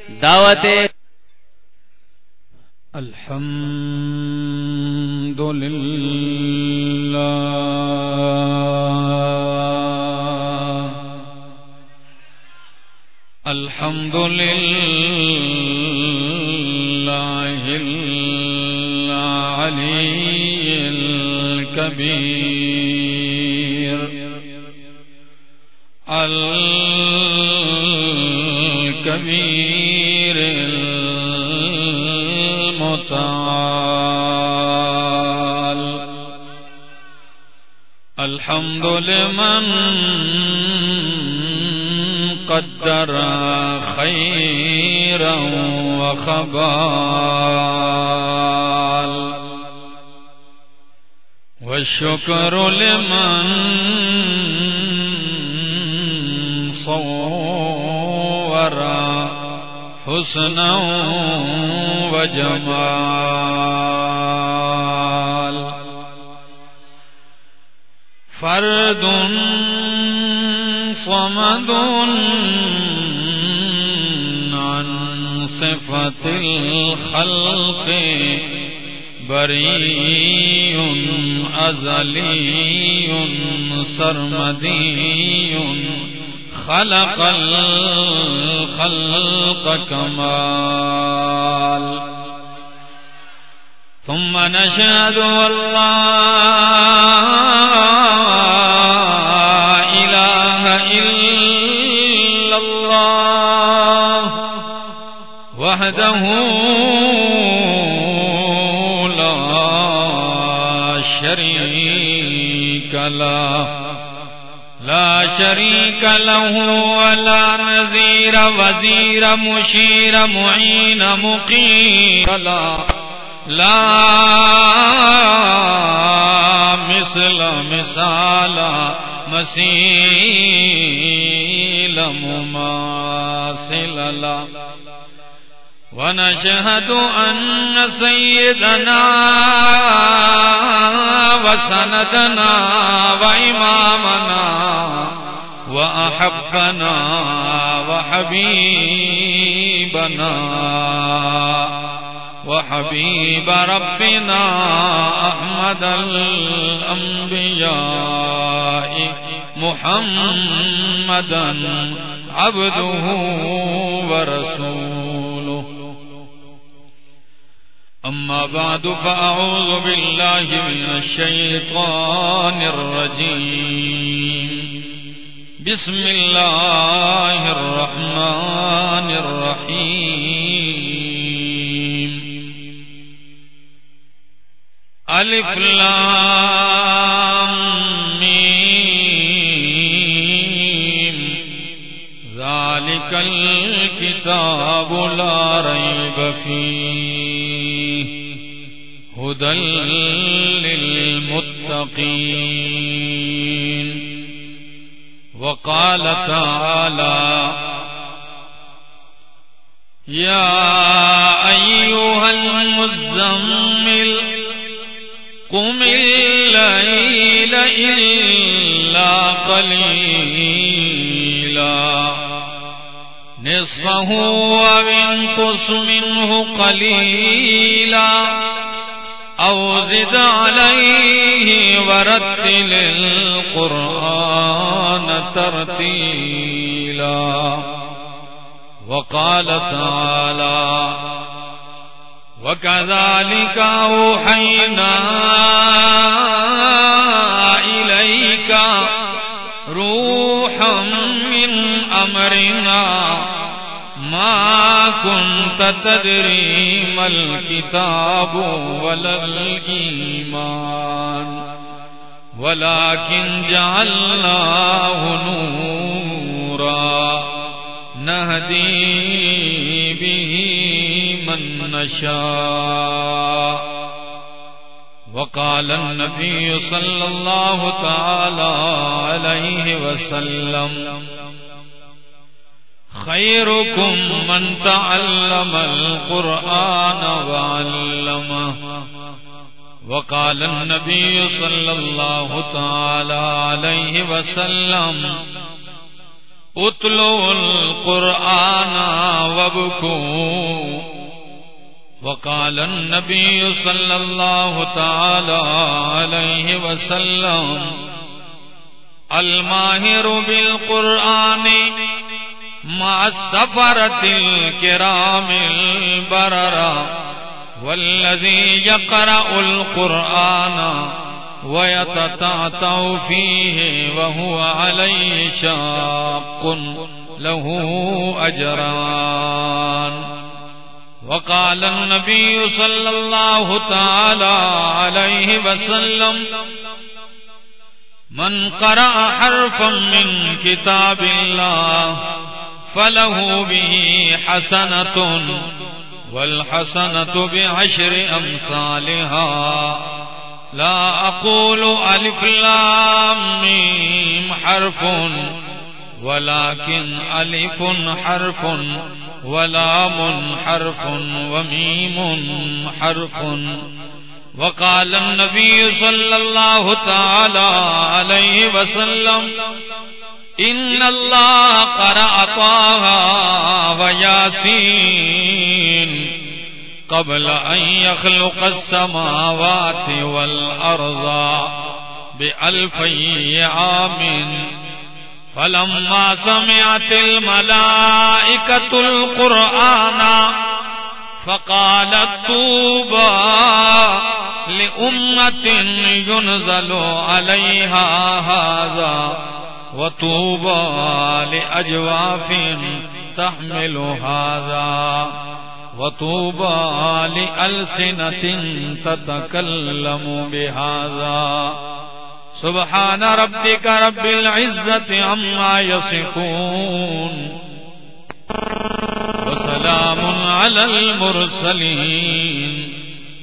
دعوت الحمد لله الحمد لله العلي الكبير الكبير المتعال. الحمد لمن قدر خيرا وخبال. والشكر لمن صور حسنا وجمال فرد صمد عن صفة الخلق بريء أزلي سرمدي خلق الخلق كمال. ثم نشهد والله إله إلا الله وحده لا شريك له. شريك له ولا نذير وزير مشير معين مقيم لا لا، مثل، مثال مسيل مماثل. لا. ونشهد أن سيدنا وسندنا وإمامنا وأحبنا وحبيبنا وحبيب ربنا أحمد الأنبياء محمدا عبده ورسوله. أما بعد، فأعوذ بالله من الشيطان الرجيم. بسم الله الرحمن الرحيم. ألف لام ميم. ذلك الكتاب لا ريب فيه. هدى للمتقين. وقال تعالى يا أيها المزمل قم الليل إلا قليلا. نصفه وانقص منه قليلا. أو زد عليه ورتل القرآن ترتيلا وقال تعالى وكذلك أوحينا إليك روحا من أمرنا ما كنت تدري ما الكتاب ولا الإيمان، ولكن جعلناه نورا، نهدي به من نشاء. وقال النبي صلى الله تعالى عليه وسلم خيركم من تعلم القرآن وعلمه. وقال النبي صلى الله تعالى عليه وسلم اتلو القرآن وابكوا وقال النبي صلى الله تعالى عليه وسلم، الماهر بالقرآن مع السفرة الكرام البررة والذي يقرأ القرآن ويتتعتع فيه وهو عليه شاق له أجران. وقال النبي صلى الله تعالى عليه وسلم، من قرأ حرفا من كتاب الله فله به حسنة والحسنة بعشر أمثالها لا أقول ألف لام ميم حرف ولكن ألف حرف ولام حرف وميم حرف وقال النبي صلى الله تعالى عليه وسلم إن الله قرأ طه وياسين قبل أن يخلق السماوات والأرض بألفي عام فلما سمعت الملائكة القرآن فقالت طوبى لأمة ينزل عليها هذا وطوبى لأجواف تحمل هذا. وطوبى لألسنة تتكلم بهذا. سبحان ربك رب العزة عما يصفون. وسلام على المرسلين.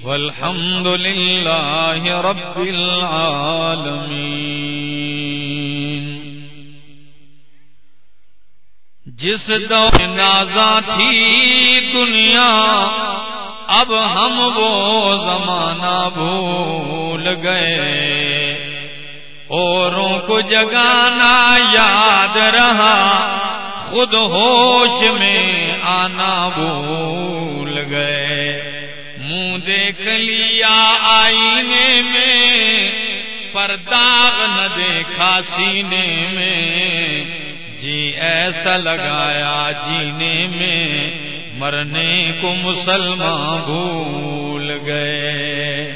والحمد لله رب العالمين. جس دور نازا تھی دنیا، اب ہم وہ زمانہ بھول گئے۔ اوروں کو جگانا یاد رہا، خود ہوش میں آنا بھول گئے۔ منہ دیکھ لیا آئینے میں پرداغ نہ دیکھا سینے میں۔ جی ایسا لگایا جینے میں مرنے کو مسلمان بھول گئے۔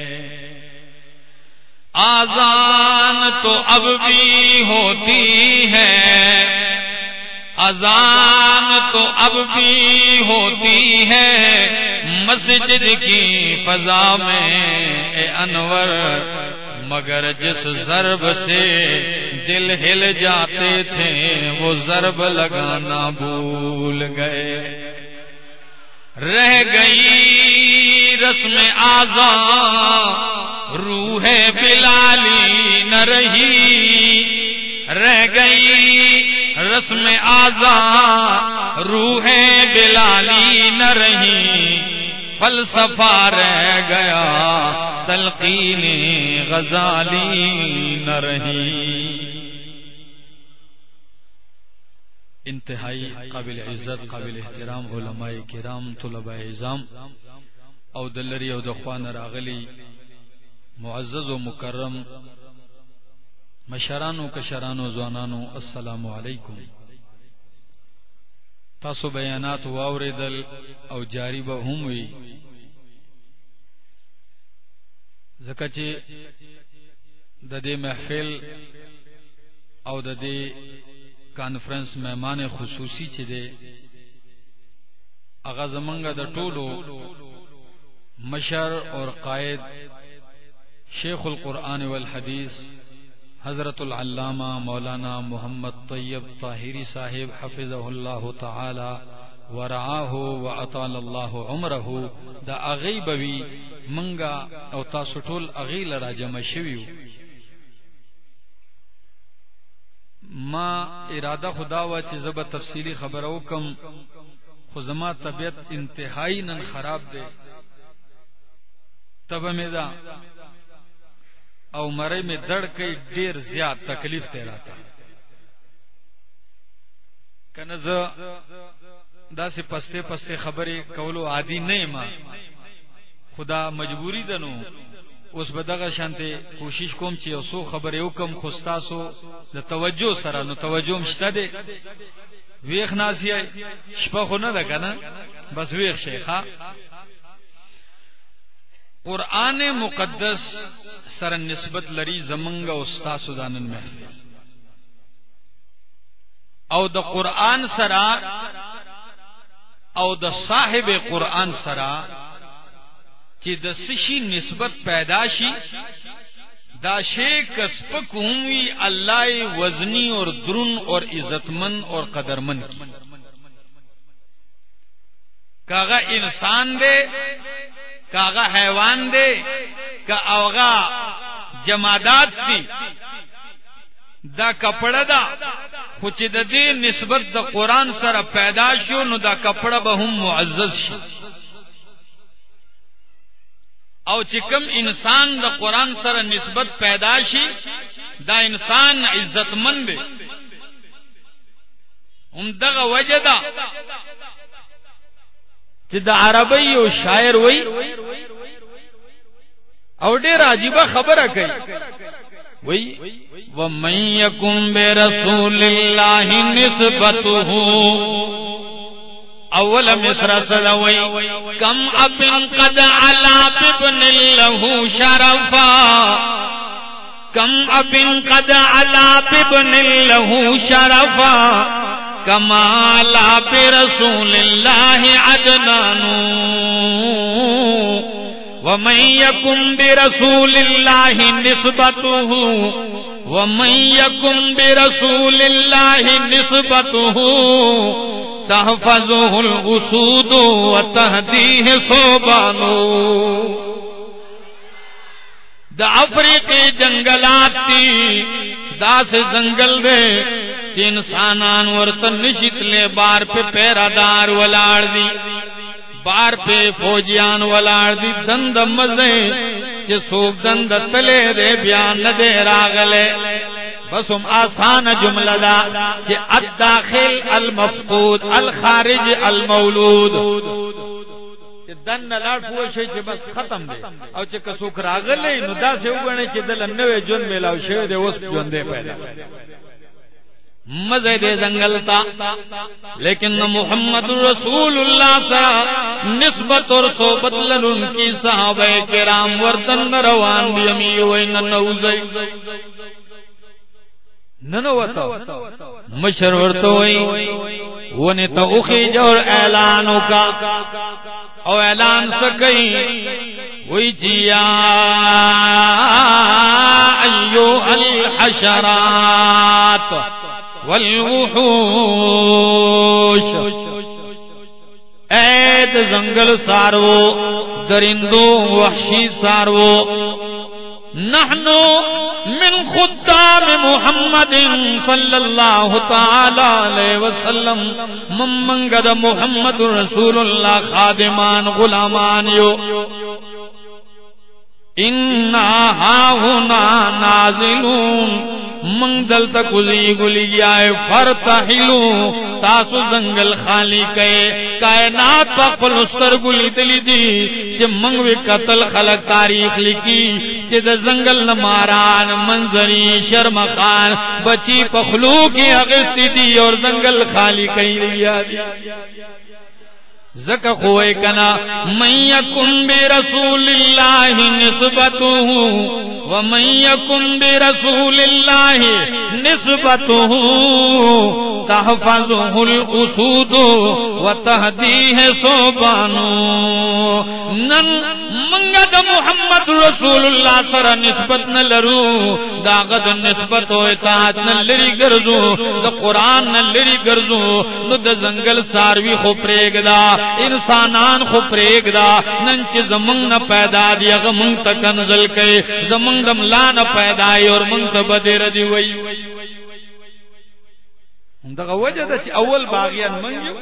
آزان تو اب بھی ہوتی ہے۔ اذان تو اب بھی ہوتی ہے۔ مسجد کی فضا میں، اے انور مگر جس ضرب سے دل ہل جاتے تھے، وہ ضرب لگانا بھول گئے۔ رہ گئی رسم آزان روح بلالی نہ رہی۔ رہ گئی رسم آزا، روح بلالی نہ رہی۔ فلسفہ رہ گیا، تلقین غزالی نہ رہی۔ انتہائی قابل عزت، قابل احترام، علماء کرام، طلباء اعظام او دلری او دخوان راغلی معزز و مکرم مشرانو، کشرانو زوانانو السلام علیکم۔ تاسو بیانات واوریدل او جاری به هم وی زکه چې د دې محفل او د دې کانفرنس مهمان خصوصي چې دی اغه زمنګ د ټولو مشر اور قائد شیخ القرآن والحدیث حضرت العلامہ مولانا محمد طیب طاہری صاحب حفظ اللہ تعالی ورعاہ و اطال اللہ عمرہ دا اغی بوی منگا او تاسطول اغی لرا جمع شویو ما ارادہ خدا و چزب تفصیلی خبرو کم خزما طبیعت انتہائی نن خراب دے تب میں دا او مرے میں دڑ کے دیر زیاد تکلیف تیرا تھا۔ کنز دا سے پستے پستے خبریں کولو عادی نہیں ما۔ خدا مجبوری دنو۔ اس بدغه شانته کوشش کوم چې اوسو خبر یو کم خوستاسو د توجه سره نو توجه مشته ده ویخ ناسی شپه خو نه ده کنه بس ویخ شیخا۔ قرآن مقدس سره نسبت لري زمنګ او استاسو دانن محفل او د قرآن سره او د صاحب قرآن سره چې د سشي نسبت پیدا شي دا شیخ کسپکومی اللہ وزنی اور درن اور عزت مند اور قدر مند کی۔ کاغا انسان دے کاغا حیوان دے، کا اوغا جمادات تھی دا کپڑا دا خوچ دے نسبت دا قرآن سر پیدا شو نو دا کپڑا بہم معزز شو او چکم انسان دا قرآن سر نسبت پیداشی دا انسان عزت مند ام دغ وجدا چی دا عربی او شاعر وی او دیر عجیبہ خبر کئی وی ومن یکم بے رسول اللہ نسبتہو اول مصر سلوی کم ابن قد علا ببن له شرفا. کم ابن قد علا ببن له شرفا. کمالا برسول اللہ عدنانو ومن يكن برسول الله نسبته. ومن يكن برسول الله نسبته. تحفظه الاسود وتهديه صوبانو دا افریقی جنگلات تی، دا سے جنگل دے چی انسانان ورطن نشت لے بار پہ پیرا دار ولاڑ دی، بار پہ فوجیان ولاڑ دی، دند مزے چی سوک دند تلے دے بیان دے راغلے۔ بس ہم آسان جملہ دا کہ الداخل، المفقود، الخارج، المولود۔ دن لاړ پوه شي چې بس ختم دی او چې کڅوک راغلی نو دا څه وګڼي چې دل نوې جون میلاو شوی دی اوس جون دی پیدا۔ مزے دے جنگل تا۔ لیکن محمد رسول اللہ تا نسبت اور صحبت لن کی صحابہ کرام ورتن روان دی امی وین نوزی مشر ورتوئی ونی تو اخی جور اعلانو کا۔ او اعلان سکئی وی جی جیا ایو الحشرات۔ والوحوش. اید زنگل سارو، درندو وحشی سارو. نحنو من خدام محمد صلی اللہ تعالی علیہ وسلم. ممنگد محمد رسول اللہ خادمان غلامان یو. انا ہاہنا نازلون. منگ دل تک گلی گلی آئے فرتحلو تاسو زنگل خالی کئے۔ کائنات پا پلستر گلی دلی دی چھ منگوی قتل خلق تاریخ لکی چھ دا زنگل نماران منظری شرمخان بچی پخلو کی اغسطی دی اور زنگل خالی کئی لیا دی۔ زکا خوئے کنا، من یکن بی رسول اللہ نسبتو ومن یکن بی رسول اللہ نسبتو تحفظه الاسود وتهديه صوبانو نن منگا دا محمد رسول اللہ سر نسبت نہ لرو داغد نسبت و اطاعت نہ لری گرزو، دا قرآن نہ لری گرزو، نو دا زنگل ساروی خو پریگ دا۔ انسانان خو پریگ دا ننچ زمنگ نہ پیدا دی اغا منگ تا کنزل کئے زمنگ دم لا نہ پیدا ای اور منگ تا بدر دی وئی دغه وجه د چې اول باغیان منګو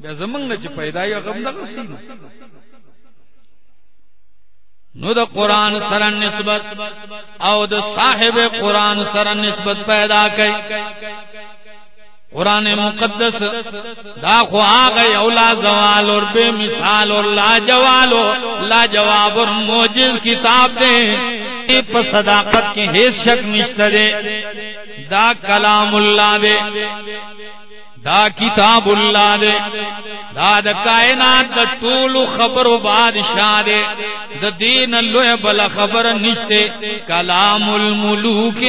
بیا زمنګ نه چې پیدا یې غم دغه سینه نو د قران سره نسبت، او د صاحب قران سره نسبت پیدا کړي قرآن مقدس دا خو آگئی اولا زوال اور بے مثال اور لا جوال لا جواب اور موجز کتاب دے۔ پا صداقت کی حیث شک نشتہ دا کلام اللہ دے۔ دا کتاب اللہ دے۔ دا دا کائنات دا طول خبر و بادشاہ دے، دا دین اللہ بلا خبر نشتے۔ کلام الملوک،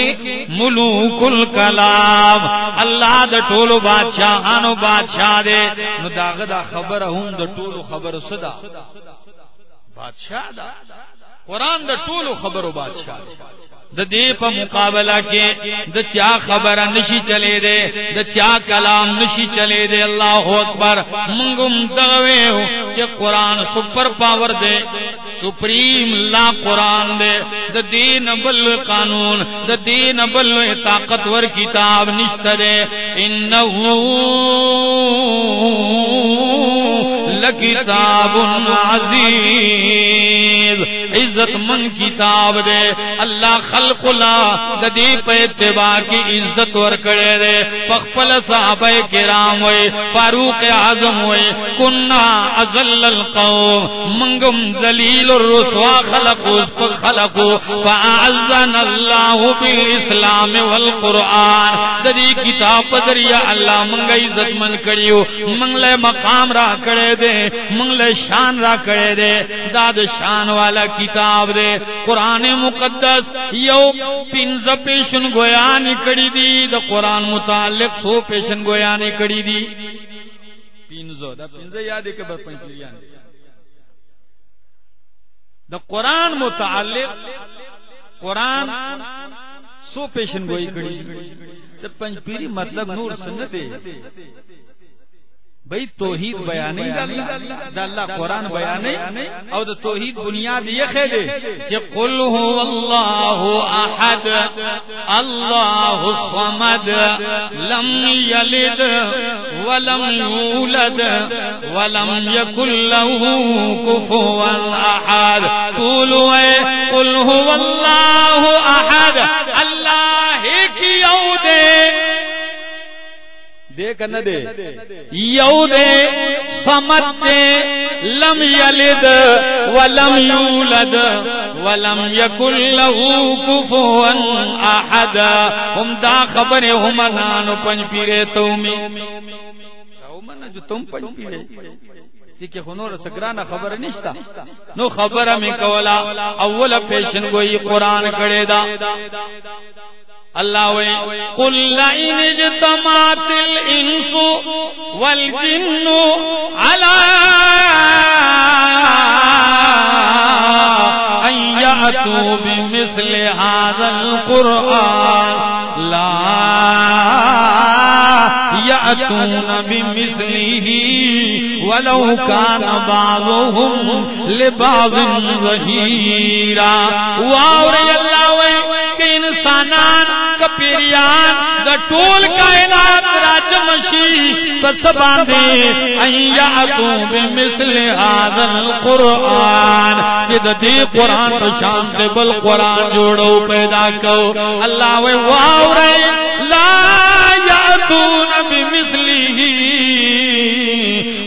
ملوک الکلام۔ اللہ دا طول بادشاہ آنو بادشاہ دے۔ نو دا غدا خبر ہوں، دا طول خبر صدا بادشاہ دا۔ قرآن دا طول خبر و بادشاہ دے۔ د دې په مقابله کې د چا خبره نشي چلے دے د چا کلام نشي چلے دے۔ الله اکبر منګم دغه چې قران سپر پاور دے۔ سپریم لا قران دے۔ د دین بل قانون د دین بل طاقتور کتاب نشته دے۔ انه لکتاب عزیز عزت من کتاب دے. اللہ خلق اللہ ددی پہ اتباع کی عزت ور کڑے دے. پخپل صحابہ کرام ہوئے، فاروق اعظم ہوئے. کنا ازل القوم. منگم ذلیل الرسوا خلق اس خلق فاعزنا اللہ بالاسلام والقرآن. ددی کتاب ذریعہ اللہ منگ عزت من کریو. منگ لے مقام را کڑے دے. منگ لے شان را کڑے دے داد شان والا کتاب دے، قرآن مقدس، یو پنز پیشن گویا نکڑی دی، دا قرآن متعلق سو پیشن گویا نکڑی دی۔ پنزو، دا پنزو یادی کبر پنچیریان دا قرآن متعلق قرآن سو پیشن گوئی کڑی۔ دا پنچ پیری مطلب نور سنتے۔ بھائی توحید بیان دا اللہ قرآن بیان او دا توحید بنیاد یہ خیدے کہ قل هو اللہ احد، اللہ صمد لم یلد ولم یولد ولم یکن له کفوا احد۔ قولوا قل هو اللہ احد، اللہ کی یودے دے کہ نہ دے۔ یو دے سمت دے لم یلد ولم یولد ولم یکن له کفوا احد۔ ہم دا خبر ہم نانو پنج پیرے تومی۔ جو تم پنج پیرے۔ کہ خنور سگرانا خبر نشتا۔ نو خبر میں کولا۔ اول پیشن گوئی قرآن کڑے دا۔ اللہ وے، قل لئن اجتمعت الانس والجن على ان يأتوا بمثل هذا القرآن. لا يأتون بمثله ولو كان بعضهم لبعض ظهيرا واو واوري الله انسانان پیریان، دا ٹول کائنات راج مشی پس باندے ایا ایاتو بمثل هذا القرآن، یہ دا دی قرآن شان دے، بل قرآن جوڑو پیدا کو اللہ وے واو رہے لا یاتون بمثلی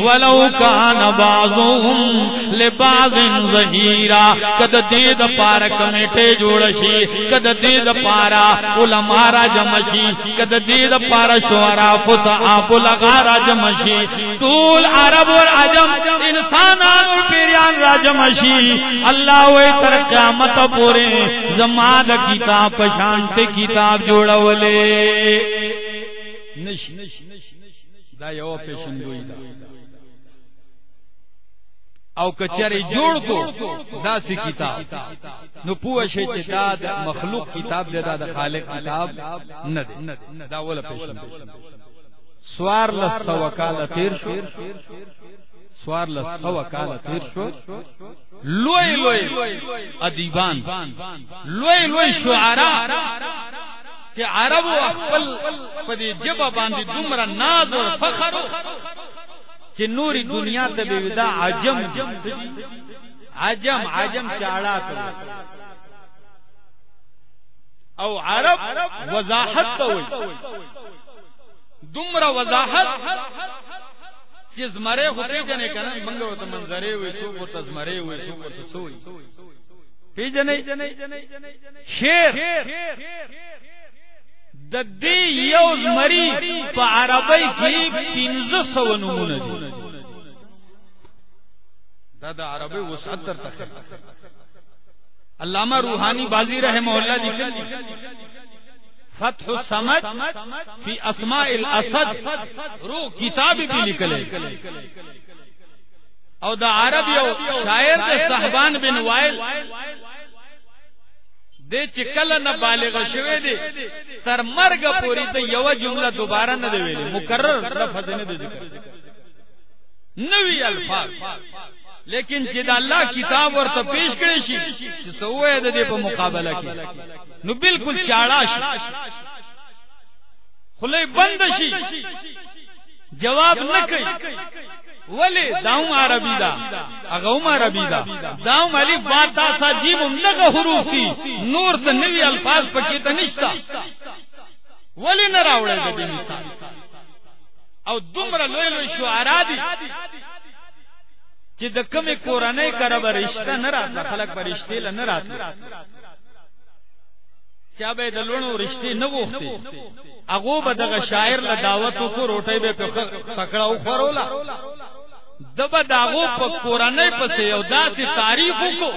ولو کان بعضهم لبعض ظهيرا کد دید پارا کمیٹے جوڑ شي کد دید پارا علماء را جمع شي کد دید پارا شعرا فصحا بلغا جمع شي طول عرب اور عجم انسانان اور پیریان را جمع شي اللہ وے تر قیامت پورے زماد کتاب پشان سے کتاب جوڑا ولے نش دا یو پیشن گوئی دا او کچری جوړ کو دا سی کتاب. نو پوه شي چې دا د مخلوق کتاب دی دا د خالق کتاب نه دی دا ولا پېښه سوار لس سو کال تیر شو. سوار لس سو کال تیر شو. لوی لوی ادیبان. لوی لوی شعرا. چې عربو خپل په دې جبه باندې دومره ناز او فخر چې نوري دنیا ته به ودا عجم عجم عجم چاړه ته او عرب وضاحت ته وي دمرا وضاحت. چیز مرے ہوتے جنے کنا منگو تو منظرے ہوئے تو کو تزمرے ہوئے تو کو تسوئی پی جنے؟ شیر ددی یو مری پا عربی کی پینز سو نمون دی دا دا عربی وسعت در تخیر علامہ روحانی بازی رحمہ اللہ دی فتح السمد فی اسماء الاسد رو کتاب بھی نکلے او دا عرب یو شاعر دے صحبان بن وائل دے چکل نہ بالغ شوے دے، سر مرگ پوری تے یو جملہ دوبارہ نہ دے ویلے مکرر لفظ نے دے ذکر۔ نوی الفاظ۔ لیکن جی جد اللہ کتاب اور تو پیش کرے شی سوئے دے دے پا مقابلہ کی۔ نو بالکل چاڑا شی خلے بند شی۔ جواب نہ کئی۔ ولی داؤں عربی دا. اگاؤں عربی دا. داؤں علی بات تا سا جیب امدگا حروف حروفی نور سے نوی الفاظ پکیتا نشتا. ولی نہ راوڑے دے مثال. او دمرا لوی لوی شعرا دی. چې د کمی کورنۍ کړه برشتہ نه راځه خلک برشتې ل نه راځي چا به د لونو رشتې نه وخته هغه به دغه شاعر له دعوت کو روټي به په پکړه او خورولا دبا داغو په کورنۍ پسې یو داسې تعریف وکړو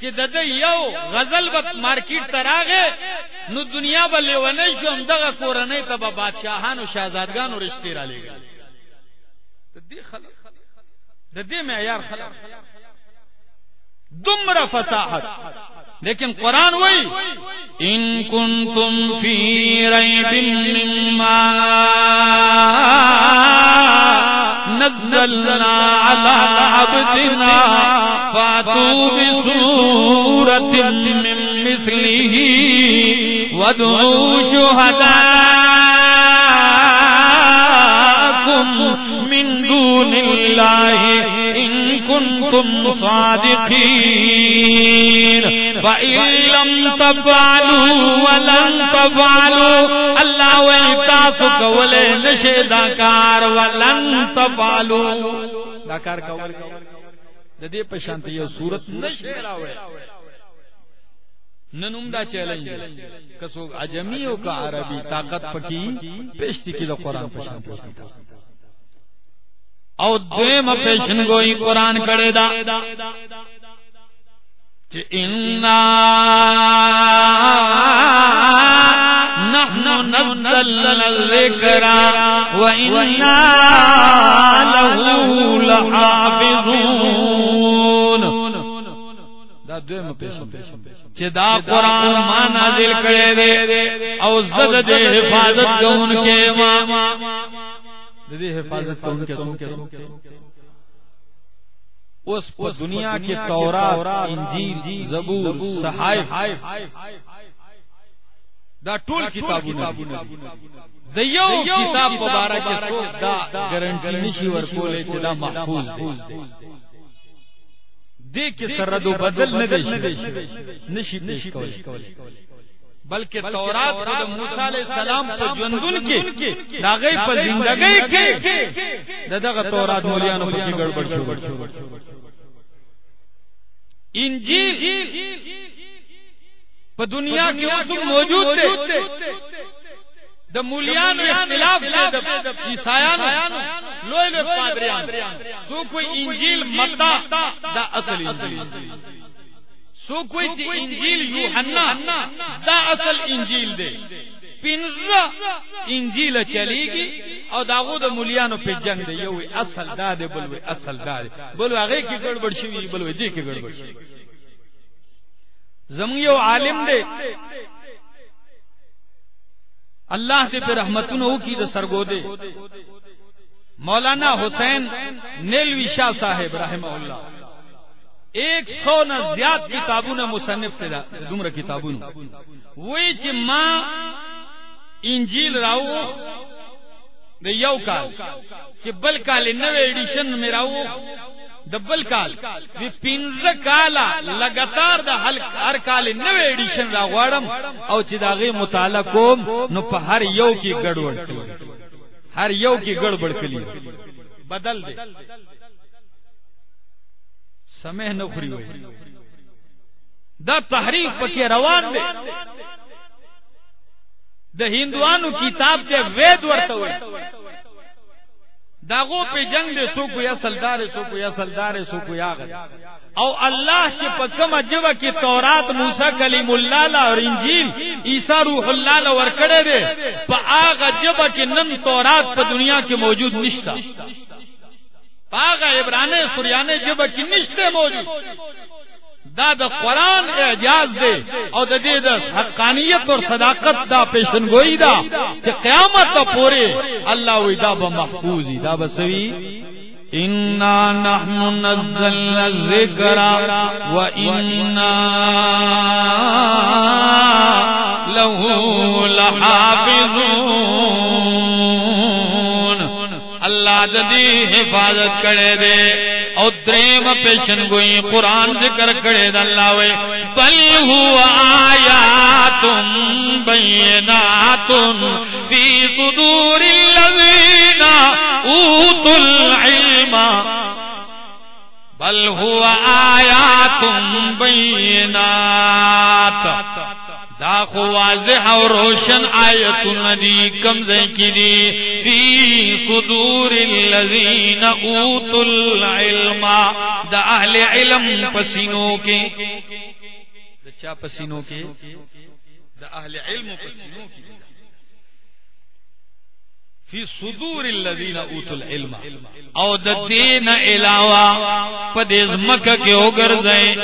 چې د یو غزل به مارکیټ تراغه نو دنیا به لیونه شو هم دغه کورنۍ ته به بادشاہانو شاهزادګانو رشتې را لېږي د دې خلک دے میں یار دمر فصاحت لیکن قرآن وہی، ان کن تم فی ریب مما نزلنا على عبدنا فاتوا بسورة من مثله وادعوا شهداءكم من دون الله كنتم صادقين فإن لم تفعلوا ولن تفعلوا. الله وإنتاسك ولي نشي داكار ولن تفعلوا. داكار كول ددی پشانت یہ صورت نشی راوے. ننم دا چیلنج. کسو عجمیوں کا عربی طاقت پکی پیشتی کی دا قرآن پشانت او دویم پیشن گوئی قرآن کڑے دا۔ انا نحن نزلنا الذکر و انا له لحافظون۔ دا دویم پیشن چه دا قرآن ما نازل کرے دے۔ او زد دے حفاظت کون کے ماں حفاظت ان کے سن کے اس پر دنیا کے تورا انجیل، زبور، صحائف۔ دا ټول کتابونه د یو کتاب مبارک څوک دا ګارانټي نشي ورکولې چې دا محفوظ دی دې کې سره بدل نه دی نشي نشي کولای بلکہ تورات خود موسی علیہ السلام په ژوندون کې داغه په زندګۍ کې دغه تورات مولیانو په کې ګډوډ شو انجیل په دنیا کې اوس موجود دی د مولیانو اختلاف دی د عیسایانو لوی لوی پادریان تو کوئی انجیل متا دا اصل انجیل۔ سو کوئی چی انجیل یوحنا دا اصل انجیل دے۔ پنزا انجیل چلی گی او داغو دا ملیانو پی جنگ دے۔ یوی اصل دا دے بلوی اصل دا دے۔ بلوی اغی کی گڑبڑ شوی بلوی دی کی گڑبڑ شوی۔ زمون یو عالم دے۔ اللہ سے پہ رحمتون ہو کی دا سرگو دے مولانا حسین نیلوی شاہ صاحب رحمہ اللہ۔ ایک سو نہ زیاد کتابوں نے مصنف سے دمر کتابوں وہی چ ماں انجیل راو دے یو کال کہ بل کال نوے ایڈیشن میں راو دبل کال۔ وی پینز کالا لگاتار دا حل ہر کال نو ایڈیشن را غوارم او چی دا غی مطالعہ کوم، نو پا ہر یو کی گڑوڑ ہر یو کی گڑبڑ کلی۔ بدل دے۔ سمے نخری ہوئی دا تحریف پکی روان دے۔ دا ہندوانو کتاب کے وید ورطا ہوئی داغو پہ جنگ دے سو کو یا سلدار سو کو یا سلدار سو کو یا غد او اللہ کے پکم جبا کی تورات موسیٰ کلیم اللہ اور انجیل عیسیٰ روح اللہ ورکڑے دے۔ پا آغا جبا کی نن تورات پا دنیا کے موجود نشتا۔ پا آغا عبرانے سریانے جبا کی نشتے موجود۔ دا دا قرآن اعجاز دے او دا دے دا حقانیت اور صداقت دا پیشن گوئی دا کہ قیامت دا پورے اللہ وی دا با محفوظی دا با سوی۔ انا نحن نزل الذکر و انا له لحافظون۔ اللہ جدی حفاظت کرے دے۔ او دریم پیشن گوئی قرآن ذکر کرے دا اللہ وے۔ بل ہوا آیات بینات فی صدور اللذین اوت العلم۔ بل ہوا آیات بینات۔ دا خو واضح او روشن آیت ندی کم کی دی. فی صدور الذین اوتوا العلم، دا اہل علم پسینوں کے دا چا پسینوں کے دا اہل علم پسینوں کے فی صدور الذین اوتوا العلم. او دا دین علاوہ پدیز مکہ کے اوگر زائیں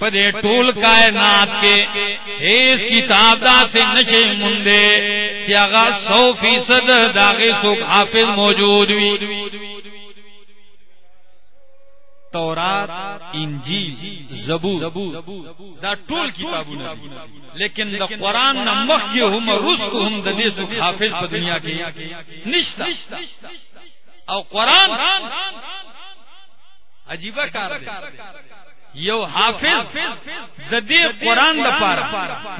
پدے ٹول کائنات کے اس کتاب دا سے نشے مندے کہ اگا سو فیصد داغے سکھ حافظ موجود ہوئی تورات، انجیل، زبور، دا ټول کتابونه لیکن دا قران نه مخ کې هم روس کو هم د دې سو حافظ په دنیا کې نشتا۔ او قران عجیب کار دی یو حافظ د دې قران د پاره.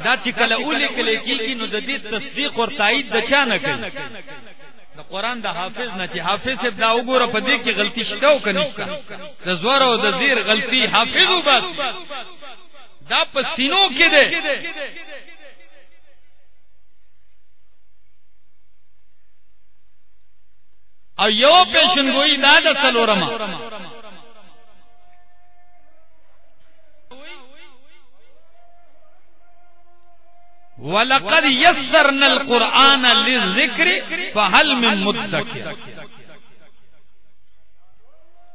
دا چې کله اولې کله کیږي، نو د دې تصدیق او تایید د چا نه کوي؟ د قران د حافظ نه، چې حافظ دا وګوره، په دې کې غلطی شته او کني د زور او د زیر غلطی حافظ وبس دا په سینو کې ده او یو پیشنګوئی دا د څلورمه. ولقد يسرنا القرآن للذكر فهل من مدكر.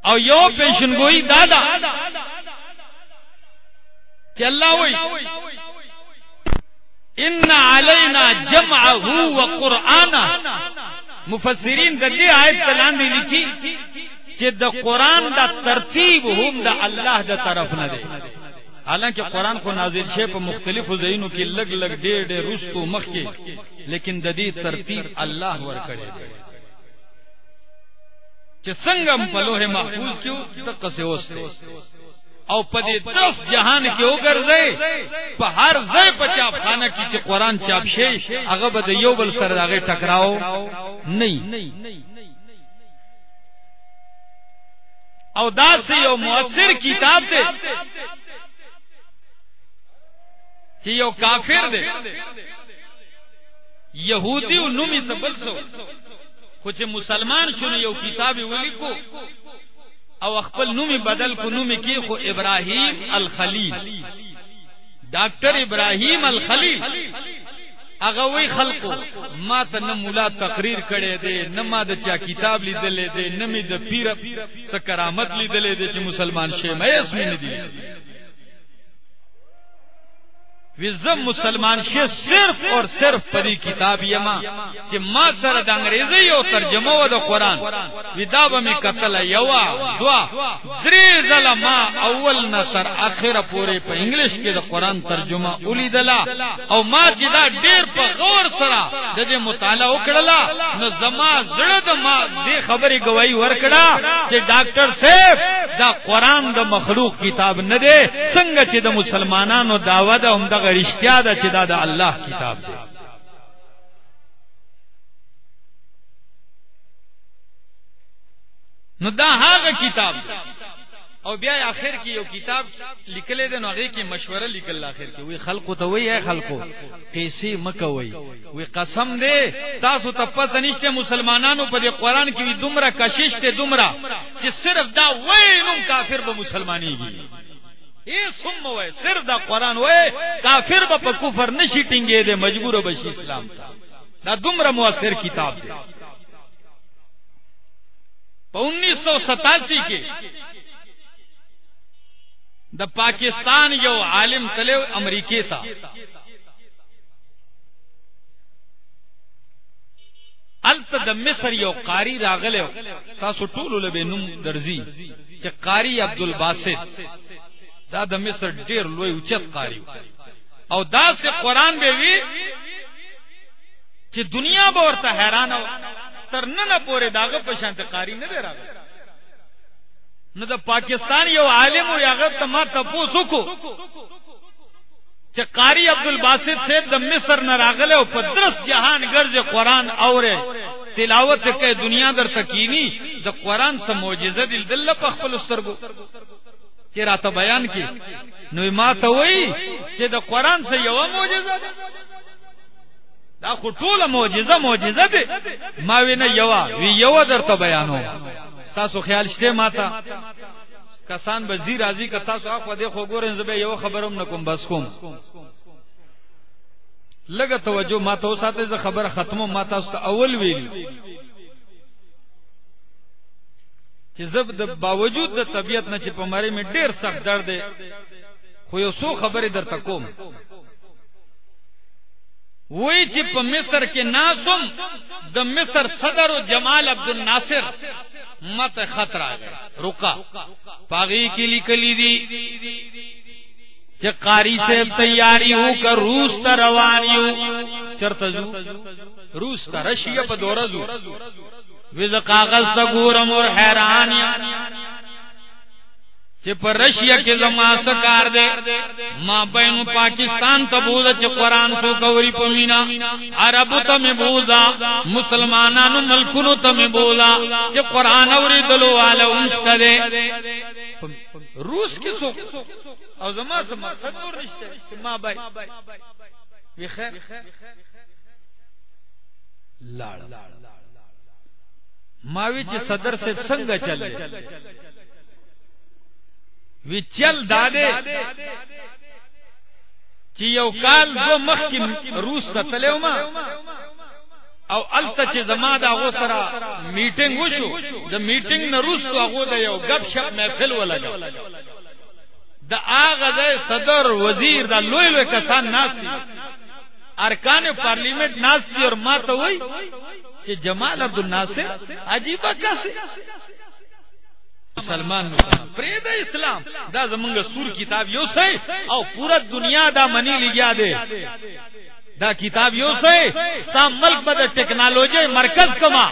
او یو پیشن گوئی دادا کہ اللہ ہوئی ان علینا جمعه وقرآنا مفسرین دا دی آیت تلان دی لکھی کہ دا قرآن دا ترتیب ہم دا اللہ دا طرف نہ دے۔ حالانکہ قرآن کو نازل شے پہ مختلف زینوں کی لگ لگ ڈیر ڈیر رستو مخ کے، لیکن ددی ترتیب اللہ ور کرے کہ سنگم پلوہ محفوظ کیوں؟ تک سے اوستے او پدی دس جہان کے اوگر زے، پا ہر زے پا چاپ خانہ کی چی قرآن چاپ شے اگر دا یو بل سر آگے ٹکراؤ۔ نہیں۔ او دا سے یو مؤثر کتاب دے کہ یو کافر دے۔ یہودی و نمی سبل سو۔ کچھ مسلمان شنو یو کتابی ولی کو او اخپل نمی بدل کو نمی کی خو ابراہیم الخلیل۔ Doctor Ebrahim al-Khalil. اغوی خلقو۔ ما تا نمولا تقریر کرے دے نما دا چا کتاب لی دلے دے نمی دا پیر سکرامت لی دلے دے چی مسلمان شیم ایس میں ندی۔ وزم مسلمان شی صرف اور صرف پری کتاب یما چې ما سره د انګریزي او ترجمه و د قران ودا به می قتل یوا، دوا۔ درې زله ما اول نه تر اخره پورې په انګلیش کې د قران ترجمه ولیدلا او ما چې دا ډیر په غور سره د دې مطالعه وکړلا نو زما زړه د ما دې خبرې گواہی ورکړه چې ډاکټر صاحب دا قران د مخلوق کتاب نه دی څنګه چې د مسلمانانو داوا ده هم د رشتیا ده چې دا د الله کتاب دی نو دا هغه کتاب او بیا آخر کی یو کتاب لکلے دے، نو هغه کی مشوره لیکل آخر کی۔ وی خلقو ته وی اے خلقو کیسی مکوي وی۔ قسم دے، تاسو ته پته نشته مسلمانانو په قرآن کی وی دومره کشش ته دومره چې صرف دا وی نو کافر به مسلمانیږي سم وے صرف دا قرآن وے کافر با پا کفر نشی ٹنگے دے، مجبور بشی اسلام تا۔ دا دمر مؤثر کتاب دے۔ پا انیس سو ستاسی کے، دا پاکستان یو عالم تلے امریکے تا۔ الت د مصر یو قاری راغلے تاسو ټول له نوم درزی چې قاری عبد الباسط دا د مصر ډیر لوی اوچت قاری او دا سے قرآن به وی چې دنیا به ورته حیران او تر نه پورې داغه په شانت قاری نه دی راغلی. نو د پاکستان یو عالم او هغه ته ما تاسو کو چې قاری عبد الباسط صاحب د مصر نه راغله او په درس جهان ګرځي قرآن اوره تلاوت کوي دنیا در تکینی د قرآن سم دل دل په خپل سترګو. چې راته بیان کی نو ما ته وای چې د قران څخه یو معجزه ده. دا خو ټوله معجزه معجزه ده ما وینه یو وی یو درته بیانو تاسو خیال شته ماته کسان به زی راضی که تاسو اخو دې خو ګورن زبې یو خبروم نکوم بس کوم. لګه توجه ما ته وساته ز خبره ختمه ما تاسو اول ویلی چې زب د باوجود د طبیعت نه چې په مری می ډیر سخت درد دی خو یو سو خبرې درته کوم۔ وای چې په مصر کې ناسم، د مصر صدر او جمال عبد الناصر مت خطر راغی رکا۔ پاغي کې لیکلي دي چې قاری سے تیاری ہو کر روس ته روان یو چرته روس ته رشیا په دورزو وز کاغذ تا گورم اور حیران یا چی پر رشیا کی زما سکار دے۔ ما بینو پاکستان تا بودا چی قرآن تو کوری پمینا۔ عرب تا می بودا مسلمانانو ملکنو تا می بودا چی قرآن اوری دلو والا انشتا دے۔ روس کی سو او زما سا مقصد نور نشتے۔ ما بائی وی خیر۔ لاڑ۔ ماوی چی صدر سے سنگ چل وی چل دادے۔ چی یو کال دو مخ کی روس تا تلیو ما او التا چی زما دا غو سرا میٹنگ وشو دا میٹنگ نا روس تو اغو دا یو گب شپ محفل ولگا دا آغا دا صدر وزیر دا لوی لوی کسان ناسی ارکان پارلیمنٹ ناسی اور ما تا وی کہ جمال عبد الناصر عجیب کیسے مسلمان پرید اسلام۔ دا زمنگ سور کتاب یو سے۔ او پورا دنیا دا منی لگیا دے۔ دا کتاب یو سے۔ ستا ملک بد ٹیکنالوجی مرکز کما۔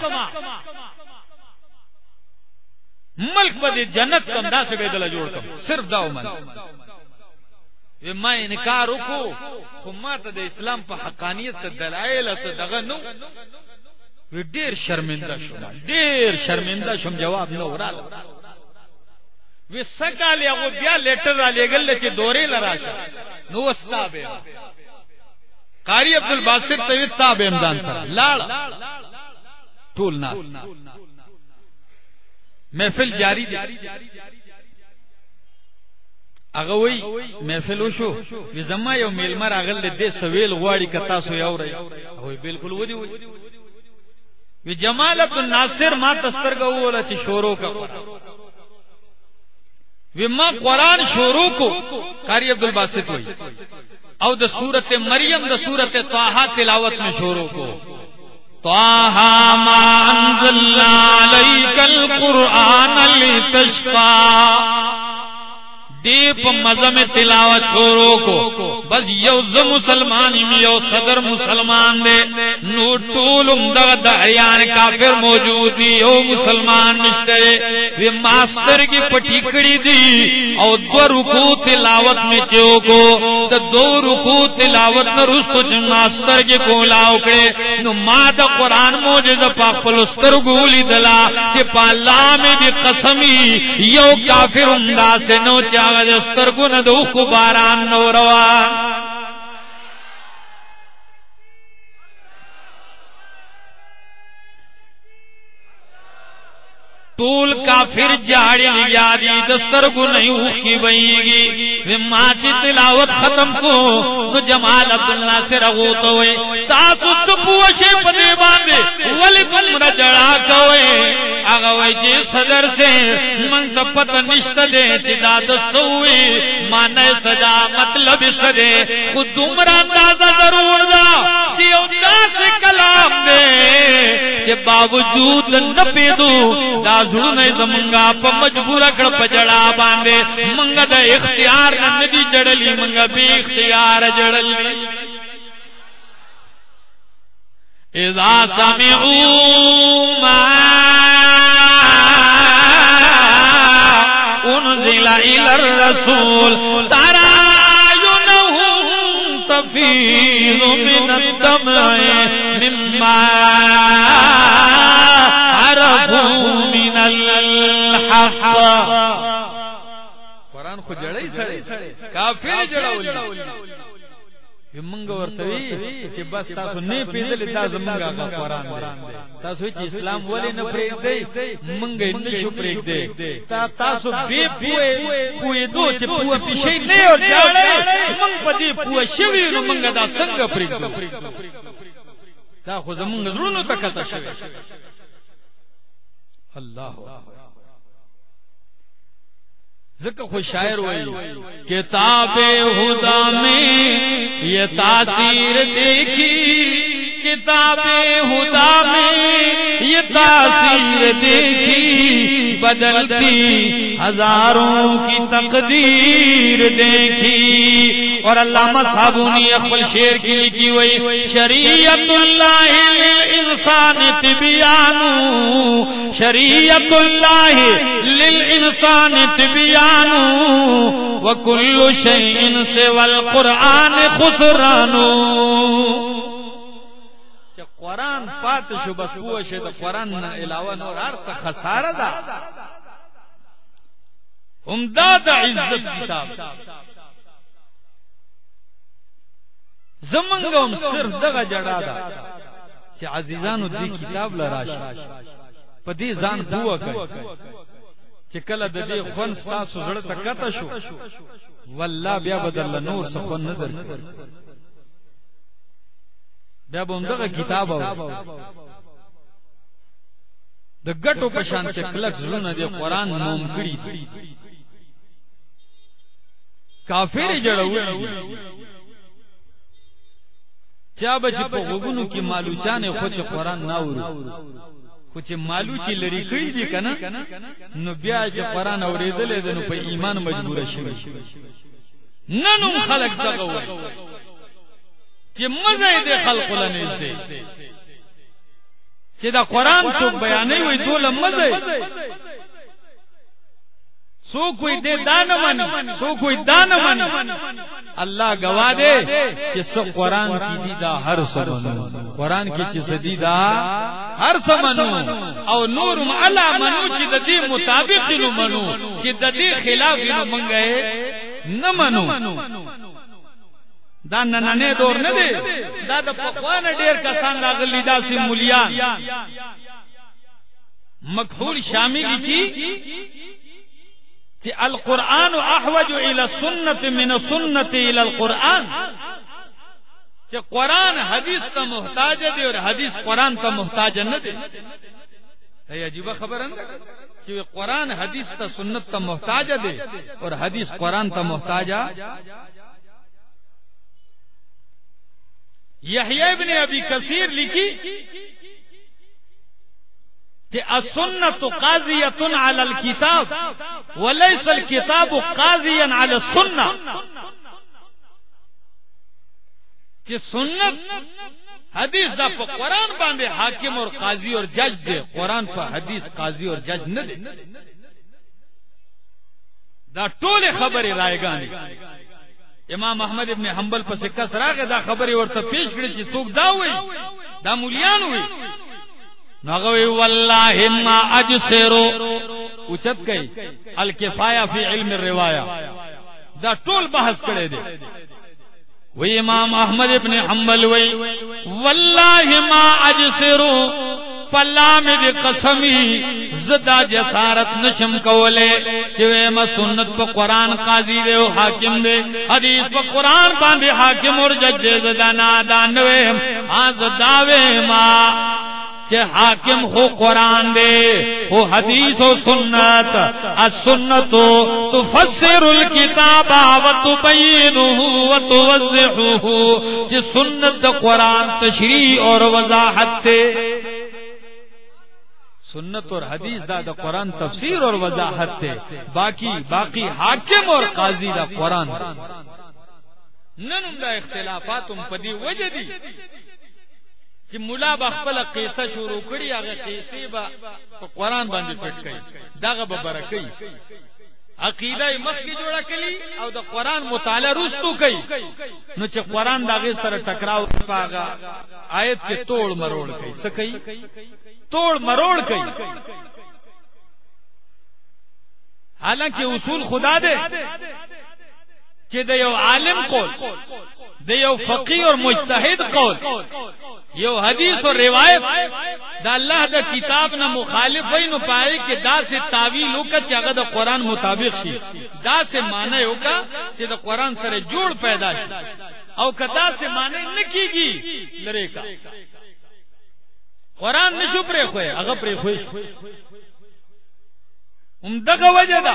ملک بد جنت کم دا سے بیدل جوڑ کم۔ صرف دا من میں انکار رکو خمات دا اسلام پا حقانیت سے دلائل سے دغا نو۔ ډیر شرمنده شوم ډیر شرمنده شوم جواب نه وراله وی سکال یو بیا لیټر را لګل چې دورې لراشه نو وستا به قاری عبد الباسط ته تاب امدان سره لاړ ټول ناس. محفل جاری دی اغه وی محفل وشو وی زما یو میلمر اغل دې سویل غواړي کتا سو یو رہی. وی بالکل ودی وی وی جمال عبد الناصر ما تستر گو ولا چ شورو کا وی ما قران شورو کو، قاری عبد الباسط ہوئی او د سورت مریم، د سورت توحا تلاوت میں شوروں کو. توحا ما انزلنا علیک القرآن لتشفا دیپ مزم تلاوت چھوڑو کو. بس یو مسلمان یو صدر مسلمان دے نو ٹول دہریان کافر موجود دی یو مسلمان مشترے وی ماسٹر کی پٹھیکڑی دی او دو رکو تلاوت میں چو کو. دو رکو تلاوت میں رستو چن ماسٹر کی کولا اکڑے. نو ما دا قرآن موجز پا پلستر گولی دلا کہ پا اللہ میں دی قسمی یو کافر امدہ سے نو چاہ دستر گن دو باران نو روان طول کافر جاڑی یادی دسترگو نہیں اوخی بئیگی۔ ماں چی تلاوت ختم کو۔ تو جمال عبداللہ سے رغو تو تاسو تپوشے پدے باندے ولی تم رجڑا کوئے آگا وی جی صدر سے من تپت نشت دے چی داد سوئی مانے سجا مطلب سدے خود دمرا تازہ ضرور دا چی او سے کلام دے چی باوجود نپیدو دا زړونه زمونږه په مجبور کړ په جړا باندې. منګه د اختیار نه ندي جړلې منګه به اختیار جړلې جی اذا سمعوا ما انزل الى الرسول ترى عيونهم تفيض من الدمع مما عرفوا من الحق۔ قرآن خو جڑی سڑے کافر جڑاولی منگ ورتوی چې بس تاسو نه پیدل تا زمونږه کا قرآن دی تاسو چې اسلام ولې نه پرېږ دی منګ نه شو پرېږ دی تا تاسو به پوي پوي دو چې پوه پښې نه او جاړې منګ پدې پوه شوی نو منګ دا څنګه پرېږ دا خو زمونږ زړونو تکته شوی۔ اللہ ذکر خوش شاعر ہوئی کتاب خدا میں یہ تاثیر دیکھی۔ کتاب خدا میں، یہ تاثیر دیکھی بدلتی ہزاروں کی تقدیر دیکھی۔ اور علامہ صابونی اقبل شیر کی لکھی ہوئی شریعت اللہ انسان طبیانو شریعت اللہ للانسان طبیانو وکل شیئن سے والقرآن خسرانو قرآن پات شو، بس پوشه د قرآن نه علاوه نور ارته خساره ده. امداد عزت کتاب. زمنگا زمنګم صرف دغه جڑا ده چې عزیزانو دې کتاب لراشي په دې ځان بوه کوي چې کله د دې خون تاسو زړه ته شو، والله بیا بدل نور څه خون نه درک بیا به دغه کتاب او د ګټو په شان چې کلک زړونه د قران موم کړی کافر جوړوي چا بچ په غوګونو کې مالوچانه خو چې قران نه اوري. خو چې مالوچی لري کړی دي کنه نو بیا چې قران اوریدل دي نو په ایمان مجبور شي نن خلق دغه وای چې مزه دې خلق لنه دي چې دا قران څوک بیانې وي دوله مزه سو کوئی دے دان من، سو کوئی دان من۔ اللہ گوا دے کہ سو قرآن کی دیدا ہر سمنو۔ قرآن کی چیز دیدا ہر سمنو۔ او نور علا منو چی ددی مطابق نو منو، چی ددی خلاف نو منگئے نہ منو۔ دا نننے دور نہ دے دا دا پخوان دیر کسان راغلی دا سی مولیان. مکھول شامی کی کہ القرآن احوج الى سنت من سنت الى القرآن. کہ قرآن حدیث کا محتاج دے اور حدیث قرآن کا محتاج نہ دے یہ عجیب خبر ہے کہ قرآن حدیث کا سنت کا محتاج دے اور حدیث قرآن کا محتاج ابن ابی کثیر لکھی کہ السنت قاضیت علی الكتاب وليس الكتاب قاضیا علی السنہ کہ سنت حدیث دا پا قرآن باندے حاکم اور قاضی اور جج دے، قرآن پا حدیث قاضی اور جج نہ دے دا ٹول خبر رائے گانی امام محمد ابن حنبل پس کس راگے دا خبر ورطا پیش کری چی سوک دا ہوئی دا مولیان ہوئی نغوی واللہ ما اجسرو. اچت گئی الکفایہ فی علم الروایا. دا ٹول بحث کرے دے وی امام احمد ابن حنبل وی واللہ ما اجسرو. پلا میں دی قسمی زدا جسارت نشم کولے چوے ما سنت پا قرآن قاضی دے و حاکم دے، حدیث پا قرآن باندے حاکم اور جج زدا نادانوے آن زداوے ما، کہ حاکم ہو قرآن دے، ہو حدیث و سنت السنت تفسر الكتاب و تبینه و توضحه کہ سنت قرآن تشریح اور وضاحت تے سنت اور حدیث دا دا قرآن تفسیر اور وضاحت تے۔ باقی باقی حاکم اور قاضی دا قرآن۔ نن دا اختلافات پدی وجہ دی کہ ملا بخبل قیسہ شروع کری آگے قیسی با قرآن باندې پٹ کئی۔ داغا ببرکی عقیدہ مخ کی جوڑا کلی او دا قرآن مطالعہ رستو کئی۔ نو چه قرآن داغی سر ٹکراو پاگا آیت کے توڑ مروڑ کئی۔ سکئی؟ توڑ مروڑ کئی۔ حالانکہ اصول خدا دے کہ دے یو عالم قول، دے یو فقی اور مجتہد قول۔ یو حدیث اور روایت دا اللہ دا کتاب نہ مخالف ہوئی نو پائے کہ دا سے تعویل ہوگا کہ اگر دا قرآن مطابق شی۔ دا سے معنی ہوگا کہ دا قرآن سر جوڑ پیدا شی۔ او کدا سے معنی نکی گی لرے کا۔ قرآن نشو پرے خوئے اگر پرے خوئے امدگا وجہ دا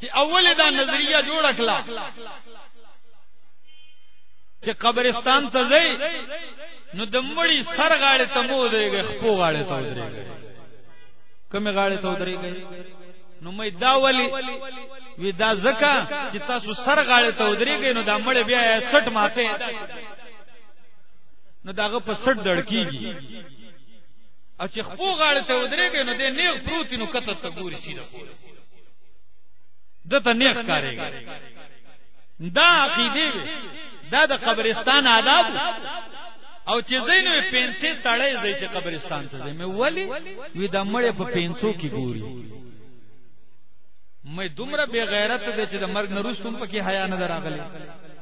کہ اول دا نظریہ جوڑ اکلا کہ قبرستان تا زی نو دمڑی سر گاڑی تا مو دے گئے، خپو گاڑی تا ادرے گئے۔ کمی گاڑی تا ادرے گئے۔ نو میں دا ولی، وی دا زکا، چی تاسو سر گاڑی تا ادرے گئے، نو دا مڑی بیا ہے سٹ ماتے۔ نو دا غا سٹ دڑکی گی او چی خپو گاڑی تا ادرے نو دے نیغ پروتی نو کتت تا گوری سیدہ پوری دتا نیغ کارے گا دا عقیدے دا د قبرستان آداب او چې زین په پنسه تړې زې چې قبرستان ته مې ولی وی د مړې په پنسو کې ګوري. مې دومره بے غیرت دې چې د مرګ نرستم په کې حیا نه دراغله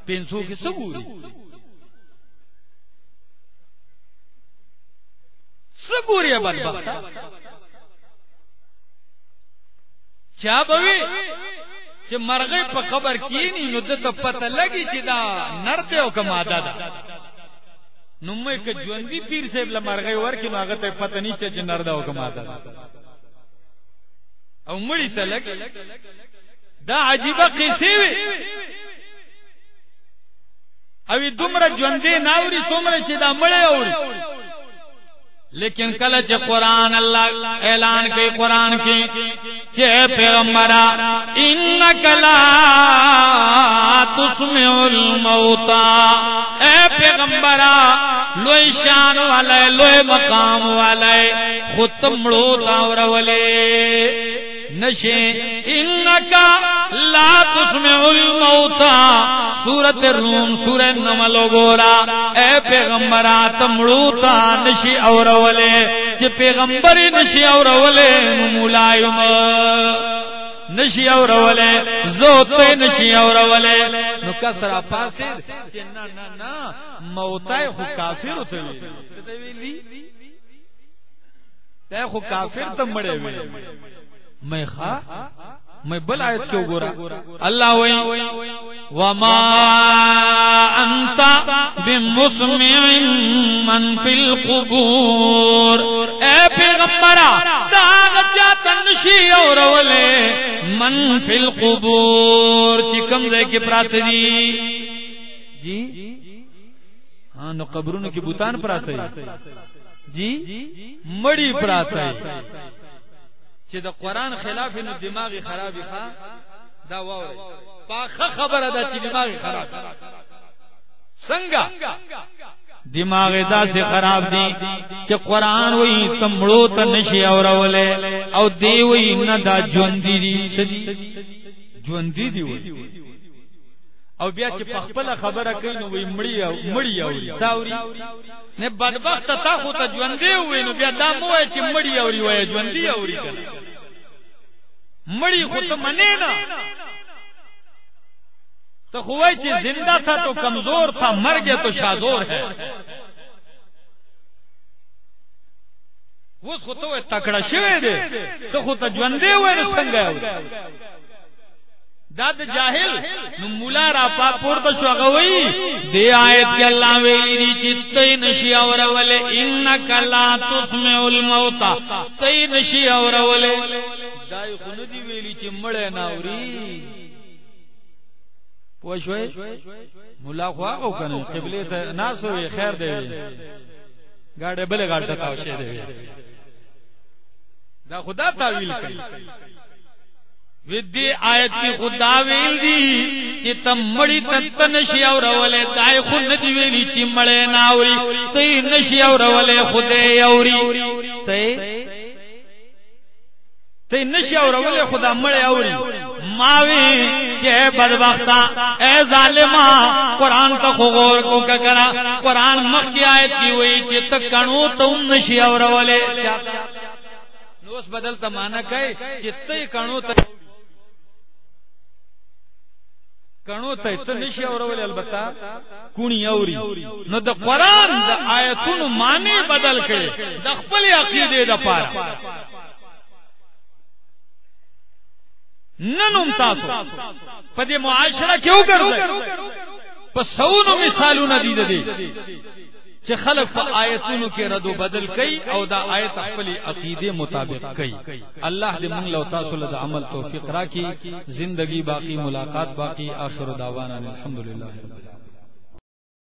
پنسو کې څه ګوري؟ څه ګوري بدبخت چا بوي چې مرغې په قبر کینی نو ته پته لګي چې دا نر ته او کما ده نو مې ک ژوندۍ پیر صاحب له مرغې ورکې نو هغه ته پته نشته چې نر ده او کما ده او مړی ته لګي دا عجیبه قصې وي او دومره ژوندې ناوري څومره چې دا مړې اوري لیکن کل چ قرآن اللہ اعلان کی قرآن کی کہ پیغمبرا ان کلا تسمع الموتا اے پیغمبرا لوئی شان والے لوئی مقام والے، خود تمڑو تاور والے نشے انکا لا تسمع الموتا سورت روم سورت نملو گورا۔ اے پیغمبرا تمڑوتا نشی اور ولے چی پیغمبری نشی اور ولے مولائم نشی اور ولے زوتے نشی اور ولے نو کسرا پاسد چی نا نا نا، موتا خو کافر ہوتے ویلی؟ تے خو کافر تمڑے ویلی میں خا میں بل آیت کیوں گورا؟ اللہ وی وما انت بمسمع من فی القبور۔ اے پیغمبرا داغ جاتا نشی اور ولے من فی القبور۔ چکم دے کے پرات دی؟ جی؟ نو قبرونو کی بوتان پراته جی؟ مړی پراته چې د قران خلاف نو دماغي خراب ښا دا وره پاخه خبره ده چې دماغي خراب څنګه؟ دماغ دا سے خراب دی چې قران وی تمړو ته نشي اورولې او دی وی نه دا ژوند دی سدي ژوند دی وی. او بیا چې خپل خبره کوي نو وی مړی او مړی او ساوري. نه بدبخت تا خو ته ژوند دی وی نو بیا دا مو چې مړی او وی ژوند دی اوري کنه مړی خو ته منې نه. تو خوئی چی زندہ تھا تو کمزور تھا مر گیا تو شادور ہے. وہ خود تو تکڑا شوے دے تو خود جوندے ہوئے نو ہوئے داد جاہل نو مولا را پا پورت شو اغوئی دے آیت کی اللہ ویلی چی تی نشی اورولے انکا لا تسمع الموتا تی نشی اورولے دائی خندی ویلی چی مڑے ناوری پوښوي مولا خو هغه کنه قبله ته ناسو خیر دی گاډه بل گاډه ته تاوشه دی دا خدا تعویل کوي ودی آیت کی خدا ویل دی چې تم مړی تن نشي اور ولې دای خو ندی ویلی چې مړې ناوري ته نشي اور ولې خدای اوري ته ته نشي اور ولې خدا مړې اوري ماوی، کہ بدبختا، اے ظالما قرآن تا غور کو کرا؟ قرآن مخ کی آیت کی ہوئی چی تکنو تم نشی اور ولے نوس بدل تا مانا کئی چی تی کنو تا کنو ته ته نشي اورول البته کونی اوري. نو د قران د آیتونو معنی بدل کړي، د خپل عقیده د پاره. ننم تاسو پدې معاشره کې وګرځي په سونو مثالونه دي دي چې خلق په آیتونو کې رد او بدل کوي او دا آیت خپل عقیده مطابق کوي الله دې موږ له تاسو له عمل توفیق راکړي زندگی باقی، ملاقات باقی اخر دعوانا الحمدلله